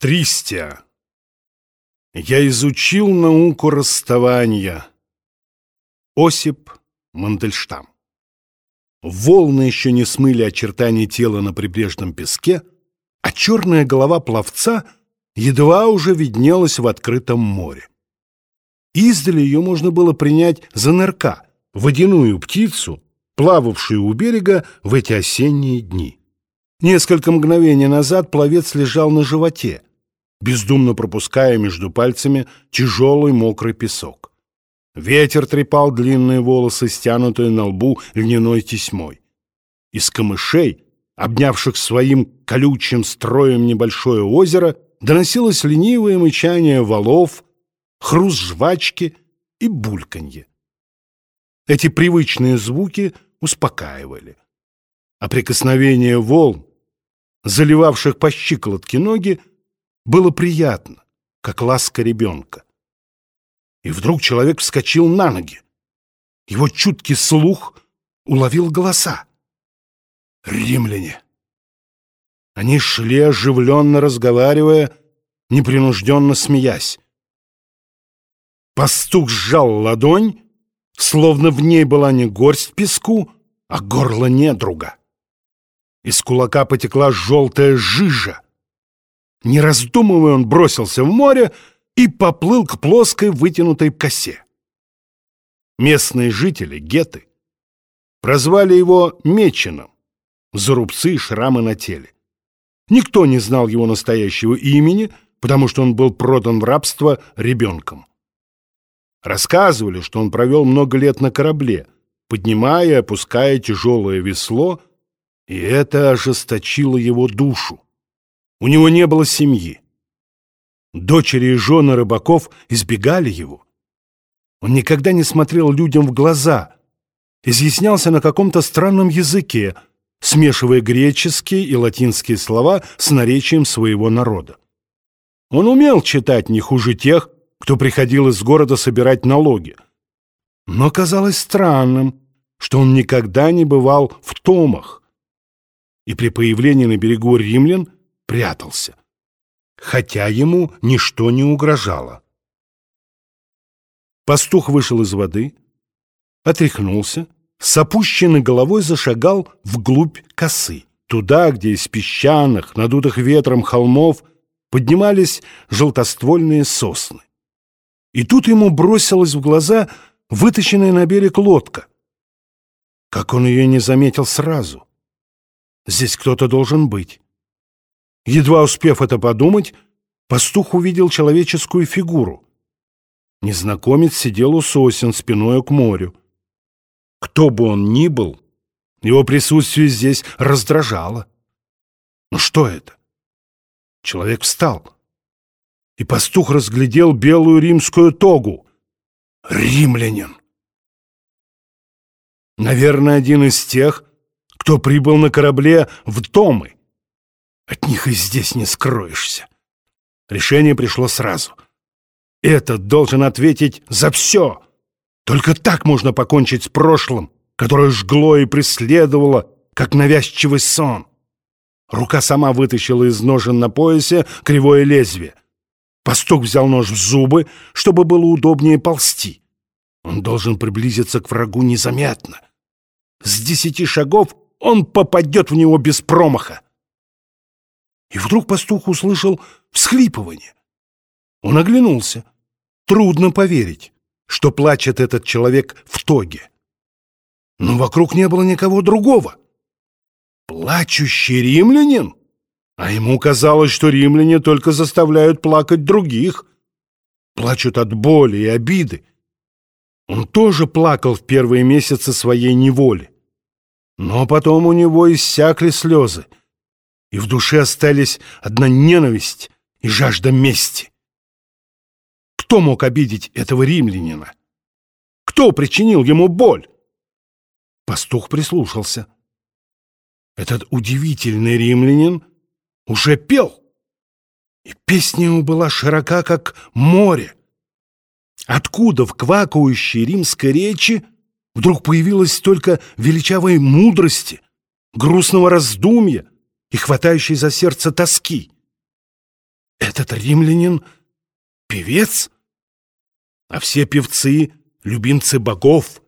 Тристия. Я изучил науку расставания. Осип Мандельштам. Волны еще не смыли очертания тела на прибрежном песке, а черная голова пловца едва уже виднелась в открытом море. Издали ее можно было принять за нырка, водяную птицу, плававшую у берега в эти осенние дни. Несколько мгновений назад пловец лежал на животе, бездумно пропуская между пальцами тяжелый мокрый песок. Ветер трепал длинные волосы, стянутые на лбу льняной тесьмой. Из камышей, обнявших своим колючим строем небольшое озеро, доносилось ленивое мычание валов, хруст жвачки и бульканье. Эти привычные звуки успокаивали. А прикосновение волн, заливавших по щиколотке ноги, было приятно, как ласка ребенка. И вдруг человек вскочил на ноги. Его чуткий слух уловил голоса. Римляне. Они шли, оживленно разговаривая, непринужденно смеясь. Пастух сжал ладонь, словно в ней была не горсть песку, а горло недруга. Из кулака потекла желтая жижа. Не раздумывая, он бросился в море и поплыл к плоской вытянутой косе. Местные жители, геты, прозвали его Меченом за рубцы и шрамы на теле. Никто не знал его настоящего имени, потому что он был продан в рабство ребенком. Рассказывали, что он провел много лет на корабле, поднимая и опуская тяжелое весло, и это ожесточило его душу. У него не было семьи. Дочери и жены рыбаков избегали его. Он никогда не смотрел людям в глаза, изъяснялся на каком-то странном языке, смешивая греческие и латинские слова с наречием своего народа. Он умел читать не хуже тех, кто приходил из города собирать налоги. Но казалось странным, что он никогда не бывал в Томах, и при появлении на берегу римлян прятался, хотя ему ничто не угрожало. Пастух вышел из воды, отряхнулся, с опущенной головой зашагал вглубь косы, туда, где из песчаных, надутых ветром холмов поднимались желтоствольные сосны. И тут ему бросилась в глаза вытащенная на берег лодка. Как он ее не заметил сразу? Здесь кто-то должен быть. Едва успев это подумать, пастух увидел человеческую фигуру. Незнакомец сидел у сосен спиной к морю. Кто бы он ни был, его присутствие здесь раздражало. Но что это? Человек встал, и пастух разглядел белую римскую тогу. Римлянин! Наверное, один из тех, кто прибыл на корабле в Томы. От них и здесь не скроешься. Решение пришло сразу. Этот должен ответить за все. Только так можно покончить с прошлым, которое жгло и преследовало, как навязчивый сон. Рука сама вытащила из ножен на поясе кривое лезвие. Пастух взял нож в зубы, чтобы было удобнее ползти. Он должен приблизиться к врагу незаметно. С десяти шагов он попадет в него без промаха. И вдруг пастух услышал всхлипывание. Он оглянулся. Трудно поверить, что плачет этот человек в тоге. Но вокруг не было никого другого. Плачущий римлянин? А ему казалось, что римляне только заставляют плакать других. Плачут от боли и обиды. Он тоже плакал в первые месяцы своей неволи. Но потом у него иссякли слезы — и в душе остались одна ненависть и жажда мести. Кто мог обидеть этого римлянина? Кто причинил ему боль? Пастух прислушался. Этот удивительный римлянин уже пел, и песня его была широка, как море. Откуда в квакающей римской речи вдруг появилась столько величавой мудрости, грустного раздумья, и хватающей за сердце тоски. Этот римлянин — певец? А все певцы — любимцы богов.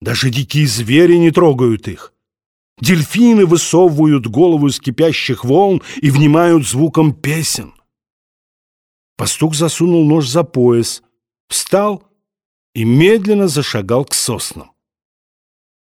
Даже дикие звери не трогают их. Дельфины высовывают голову из кипящих волн и внимают звуком песен. Пастух засунул нож за пояс, встал и медленно зашагал к соснам.